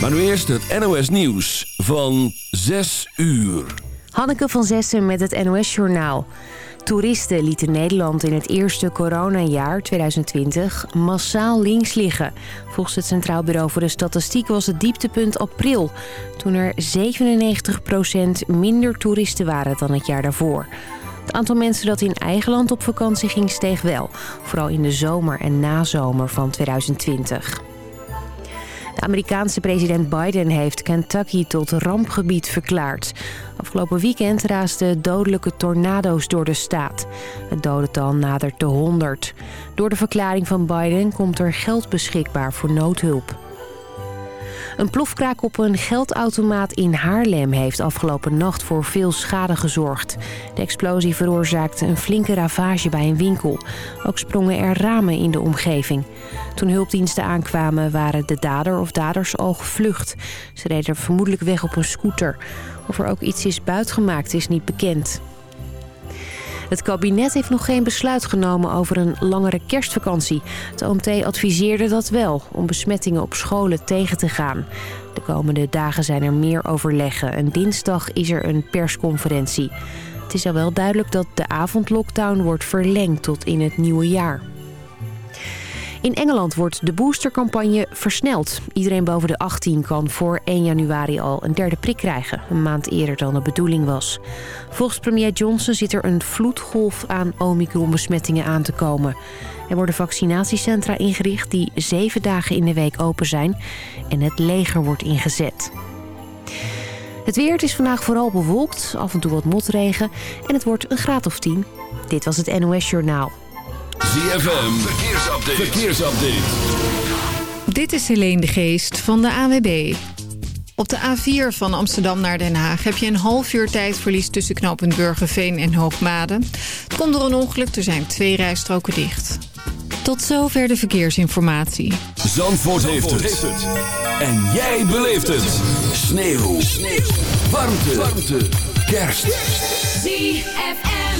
Maar nu eerst het NOS Nieuws van 6 uur. Hanneke van Zessen met het NOS Journaal. Toeristen lieten Nederland in het eerste coronajaar 2020 massaal links liggen. Volgens het Centraal Bureau voor de Statistiek was het dieptepunt april... toen er 97% minder toeristen waren dan het jaar daarvoor. Het aantal mensen dat in eigen land op vakantie ging steeg wel. Vooral in de zomer en nazomer van 2020. De Amerikaanse president Biden heeft Kentucky tot rampgebied verklaard. Afgelopen weekend raasden dodelijke tornado's door de staat. Het dodental nadert de 100. Door de verklaring van Biden komt er geld beschikbaar voor noodhulp. Een plofkraak op een geldautomaat in Haarlem heeft afgelopen nacht voor veel schade gezorgd. De explosie veroorzaakte een flinke ravage bij een winkel. Ook sprongen er ramen in de omgeving. Toen hulpdiensten aankwamen waren de dader of daders al gevlucht. Ze reden vermoedelijk weg op een scooter. Of er ook iets is buitgemaakt is niet bekend. Het kabinet heeft nog geen besluit genomen over een langere kerstvakantie. Het OMT adviseerde dat wel, om besmettingen op scholen tegen te gaan. De komende dagen zijn er meer overleggen en dinsdag is er een persconferentie. Het is al wel duidelijk dat de avondlockdown wordt verlengd tot in het nieuwe jaar. In Engeland wordt de boostercampagne versneld. Iedereen boven de 18 kan voor 1 januari al een derde prik krijgen. Een maand eerder dan de bedoeling was. Volgens premier Johnson zit er een vloedgolf aan Omicron-besmettingen aan te komen. Er worden vaccinatiecentra ingericht die zeven dagen in de week open zijn. En het leger wordt ingezet. Het weer is vandaag vooral bewolkt, af en toe wat motregen en het wordt een graad of 10. Dit was het NOS Journaal. ZFM, verkeersupdate. verkeersupdate. Dit is Helene de Geest van de AWB. Op de A4 van Amsterdam naar Den Haag heb je een half uur tijdverlies tussen knooppunt Burgerveen en Hoogmade. Het komt door een ongeluk, er zijn twee rijstroken dicht. Tot zover de verkeersinformatie. Zandvoort, heeft, het. En jij beleeft het. Sneeuw. Sneeuw. Warmte. Warmte. Kerst. ZFM.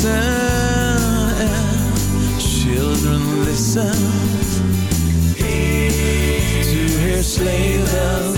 Glisten children listen. To hear sleigh bells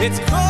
weken van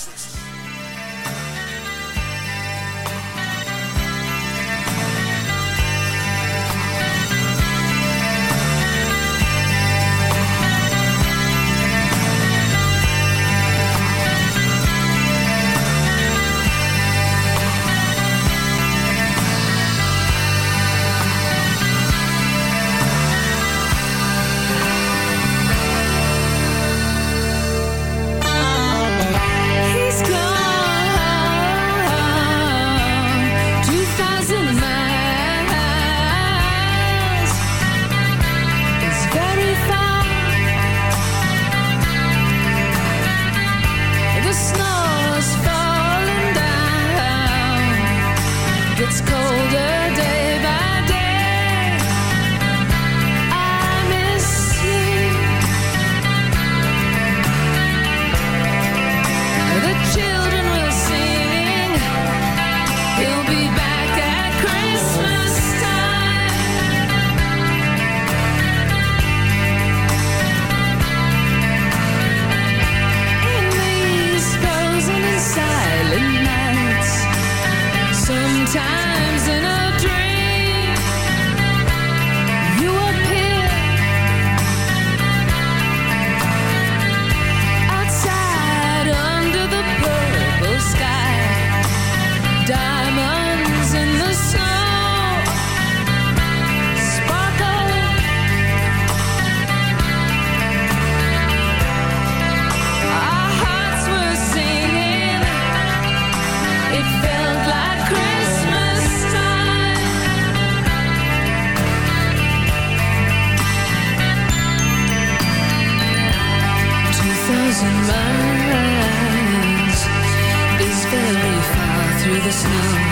the snow.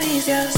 body's yours.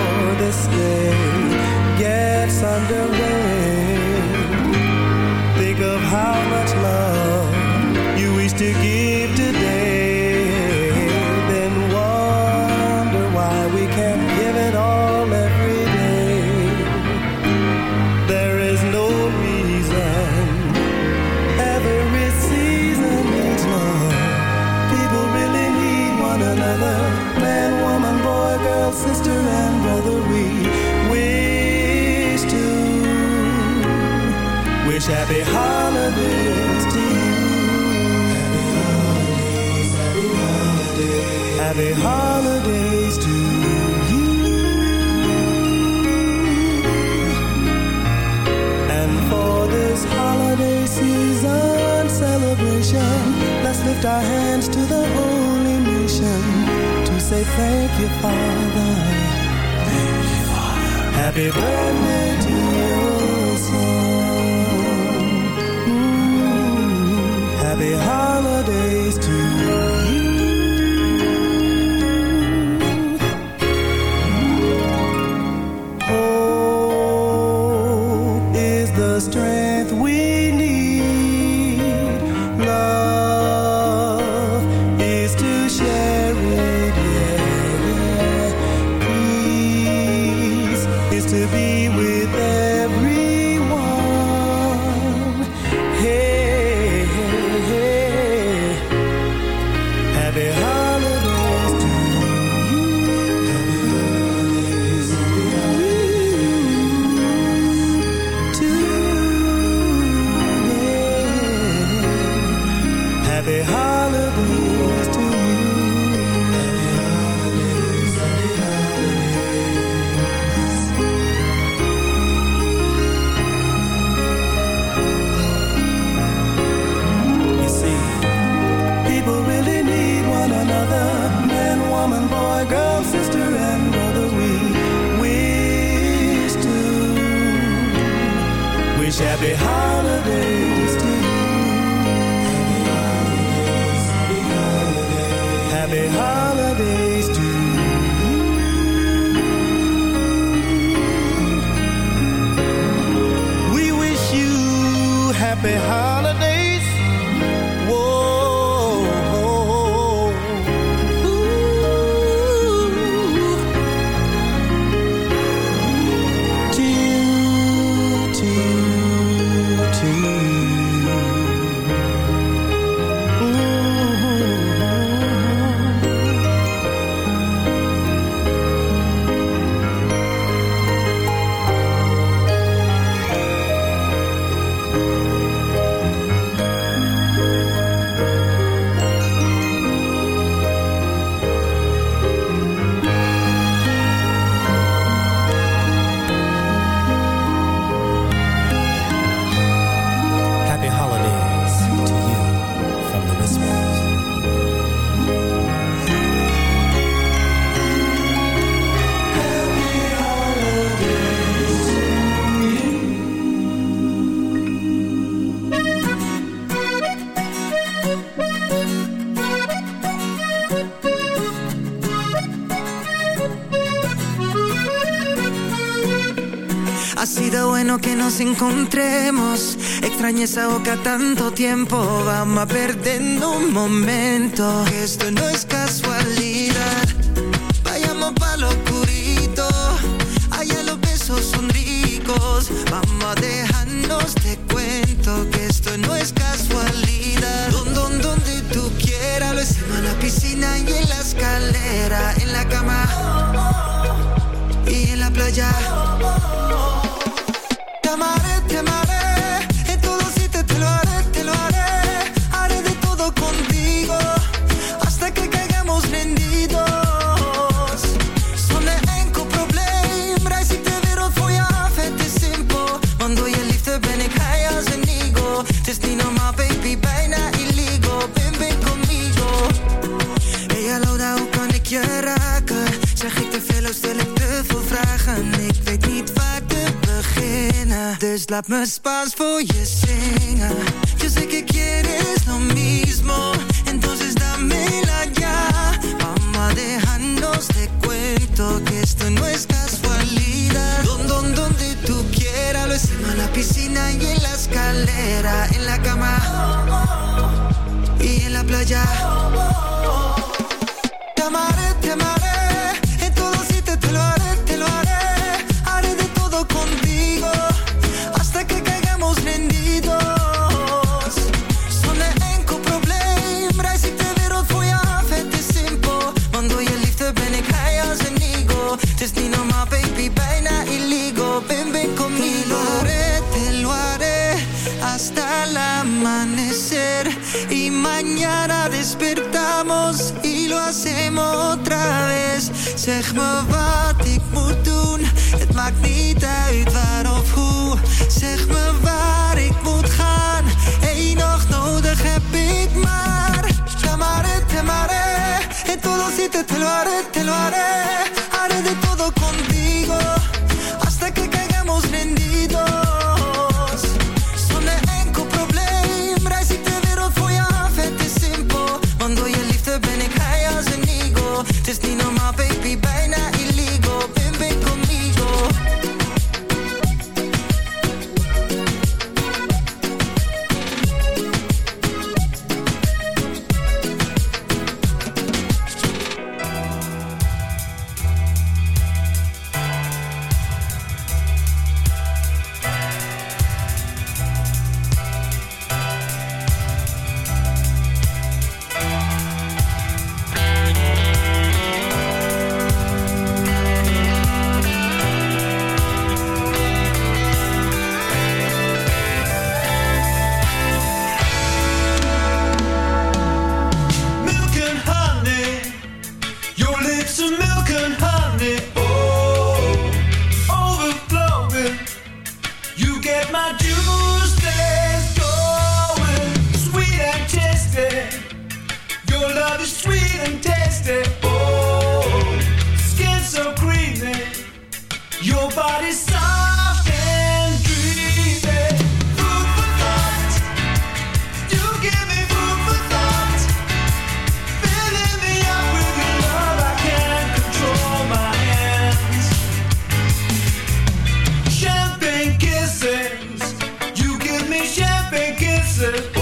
this day gets underway. Sido bueno que nos encontremos. Extrañé esa boca tanto tiempo. Vamos a perdiendo un momento. Esto no es casualidad. Vayamos pa' lo oscurito. Allá los besos son ricos. Vamos a dejarnos de cuento. Que esto no es casualidad. Don, don, donde tú quieras. Lo hicimos en la piscina y en la escalera. En la cama y en la playa. Laat me Spaans voor je zingen. Yo sé que quieres lo mismo. Entonces dámela ya. Vamos a dejarnos de cuento que esto no es casualidad. Don, don, donde tú quieras. Lo hicimos en la piscina y en la escalera. En la cama y en la playa. Zeg me wat ik moet doen, het maakt niet uit waar of hoe. Zeg me waar ik moet gaan, één nog nodig heb ik maar. Te te amaré, en todo sitio te lo haré, te lo haré. said.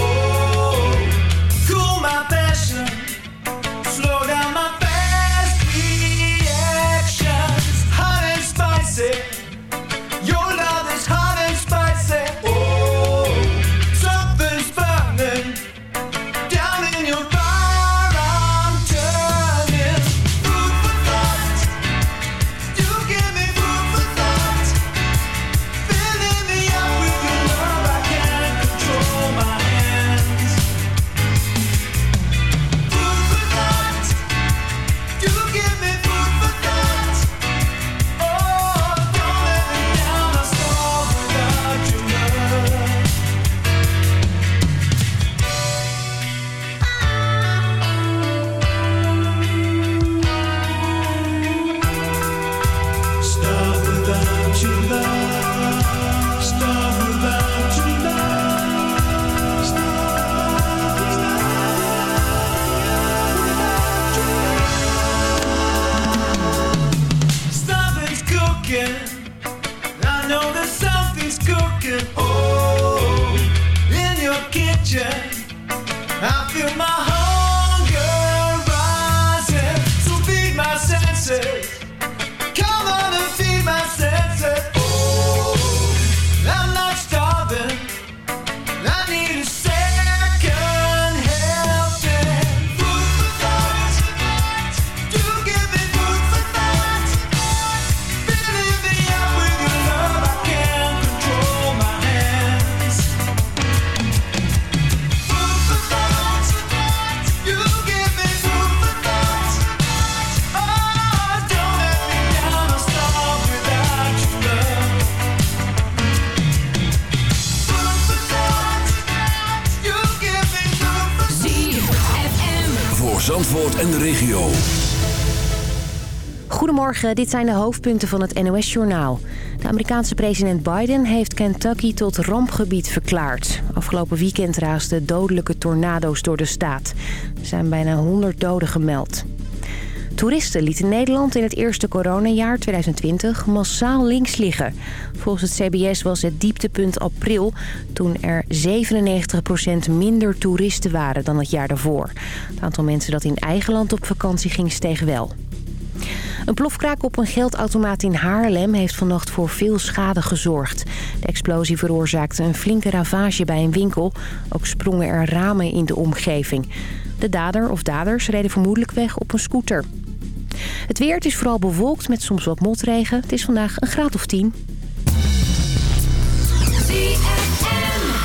En de regio. Goedemorgen, dit zijn de hoofdpunten van het NOS-journaal. De Amerikaanse president Biden heeft Kentucky tot rampgebied verklaard. Afgelopen weekend raasden dodelijke tornado's door de staat. Er zijn bijna 100 doden gemeld. Toeristen lieten Nederland in het eerste coronajaar 2020 massaal links liggen. Volgens het CBS was het dieptepunt april toen er 97% minder toeristen waren dan het jaar daarvoor. Het aantal mensen dat in eigen land op vakantie ging steeg wel. Een plofkraak op een geldautomaat in Haarlem heeft vannacht voor veel schade gezorgd. De explosie veroorzaakte een flinke ravage bij een winkel. Ook sprongen er ramen in de omgeving. De dader of daders reden vermoedelijk weg op een scooter. Het weer is vooral bewolkt met soms wat motregen. Het is vandaag een graad of 10.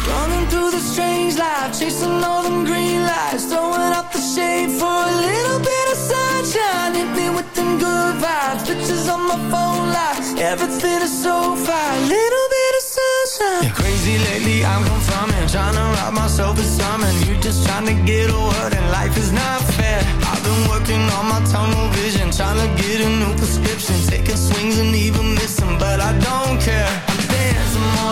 Running through the strange life, chasing all them green lights, throwing up the shade for a little bit of sunshine. Hit me with them good vibes, pictures on my phone life. Everything is so fine, little bit of sunshine. Yeah, crazy lately, I'm confirming, trying to rob myself of something. You just trying to get a word, and life is not fair. I've been working on my tunnel vision, trying to get a new prescription, taking swings and even missing, but I don't care.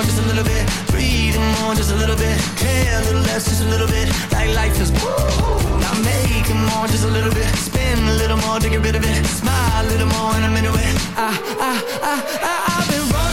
I'm just a little bit, breathing more, just a little bit, care a little less, just a little bit, like life is woo. Now making more, just a little bit, spin a little more to get rid of it, smile a little more in a minute. With I, I, I, I, I've been running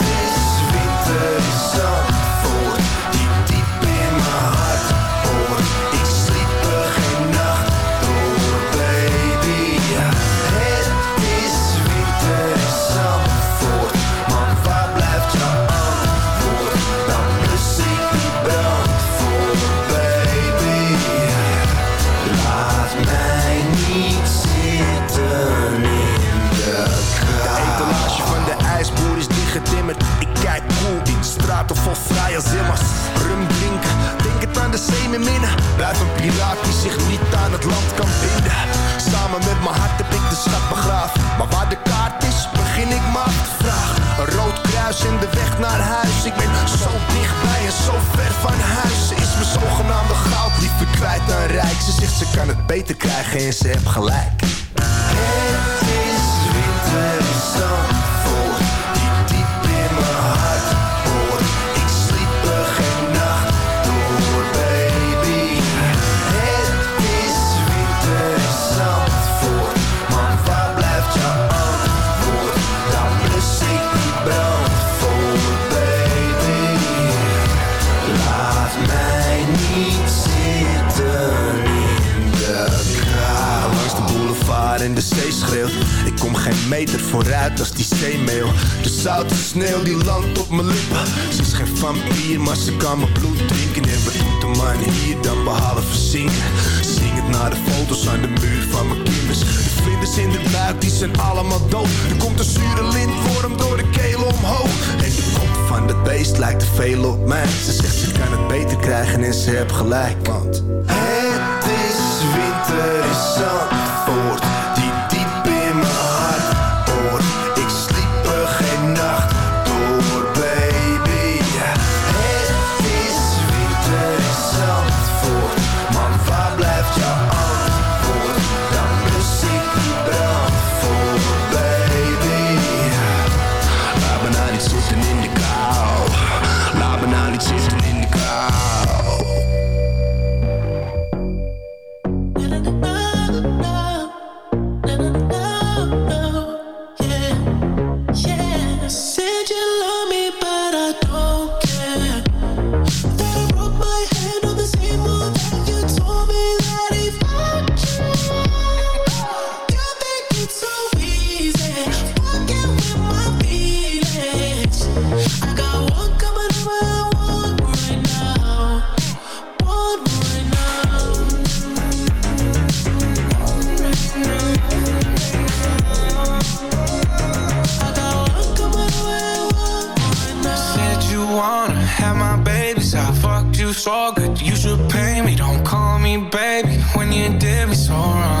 Als die zeemeel. De zoute sneeuw die landt op mijn lippen. Ze is geen vampier, maar ze kan mijn bloed drinken. En wat doet de man hier dan behalve zingen. Zing het naar de foto's aan de muur van mijn kinders. De vlinders in de buik, die zijn allemaal dood. Er komt een zure lintworm door de keel omhoog. En de kop van dat beest lijkt te veel op mij. Ze zegt ze kan het beter krijgen en ze heeft gelijk. Want het is winter in Zandvoort you so good, you should pay me. Don't call me baby when you did me so wrong.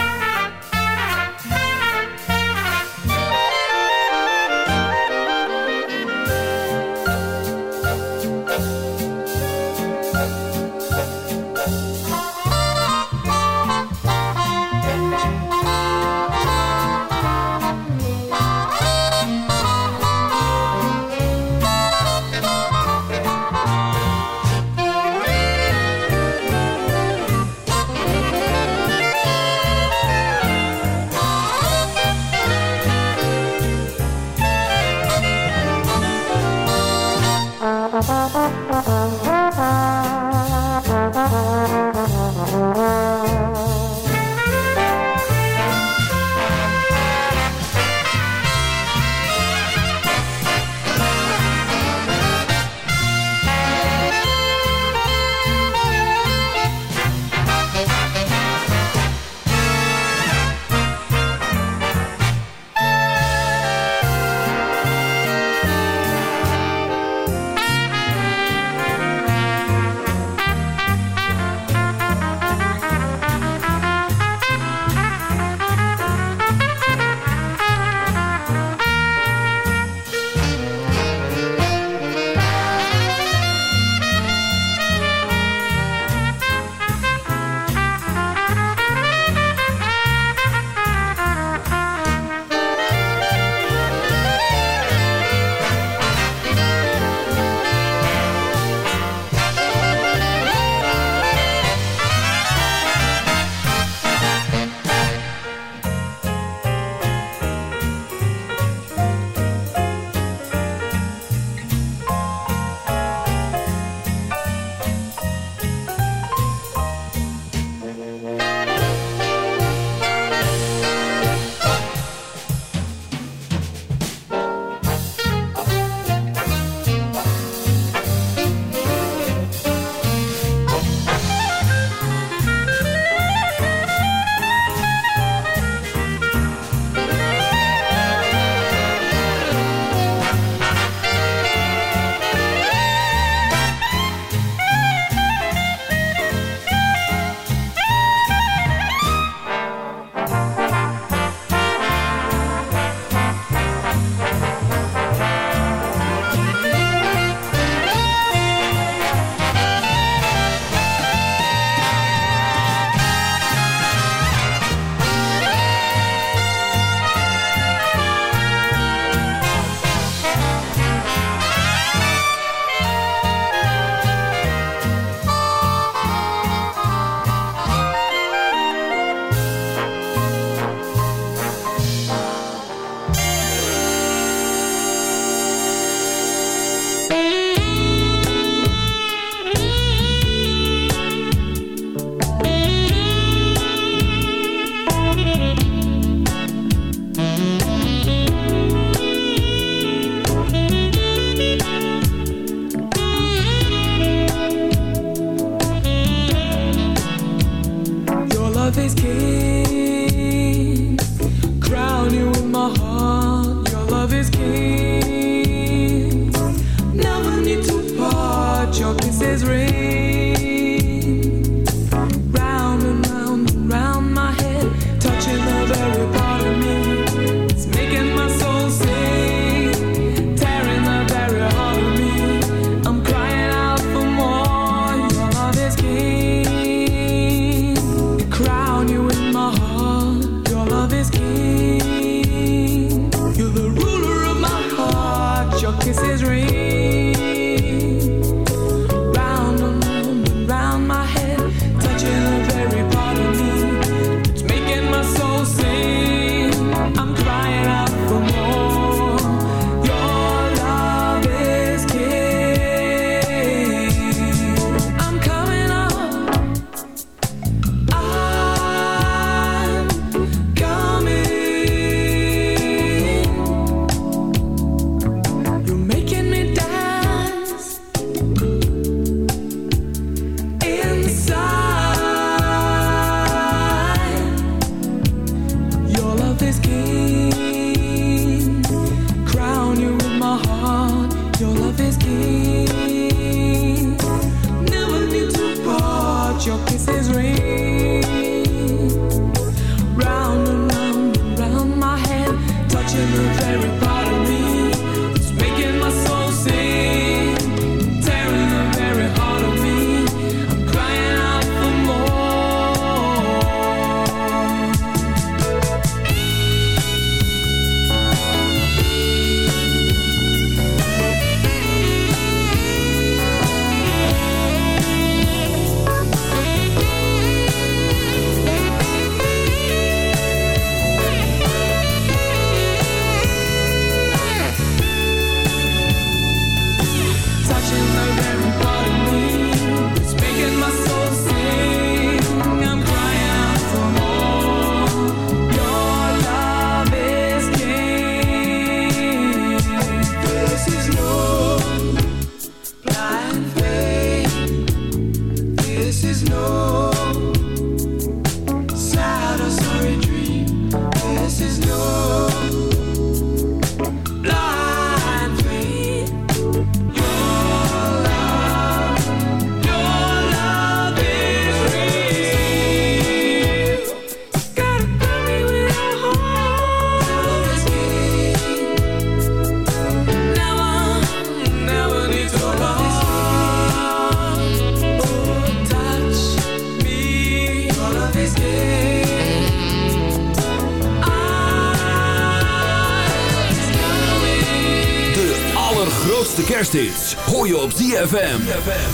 Kersthits hoor je op ZFM.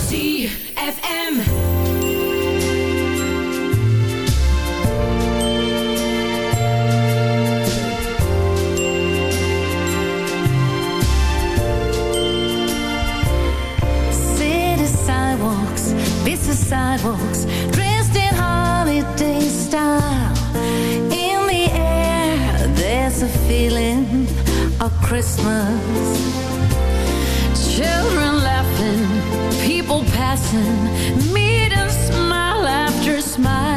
ZFM. City sidewalks, busy sidewalks, dressed in holiday style. In the air, there's a feeling of Christmas. Children laughing, people passing, meet and smile after smile.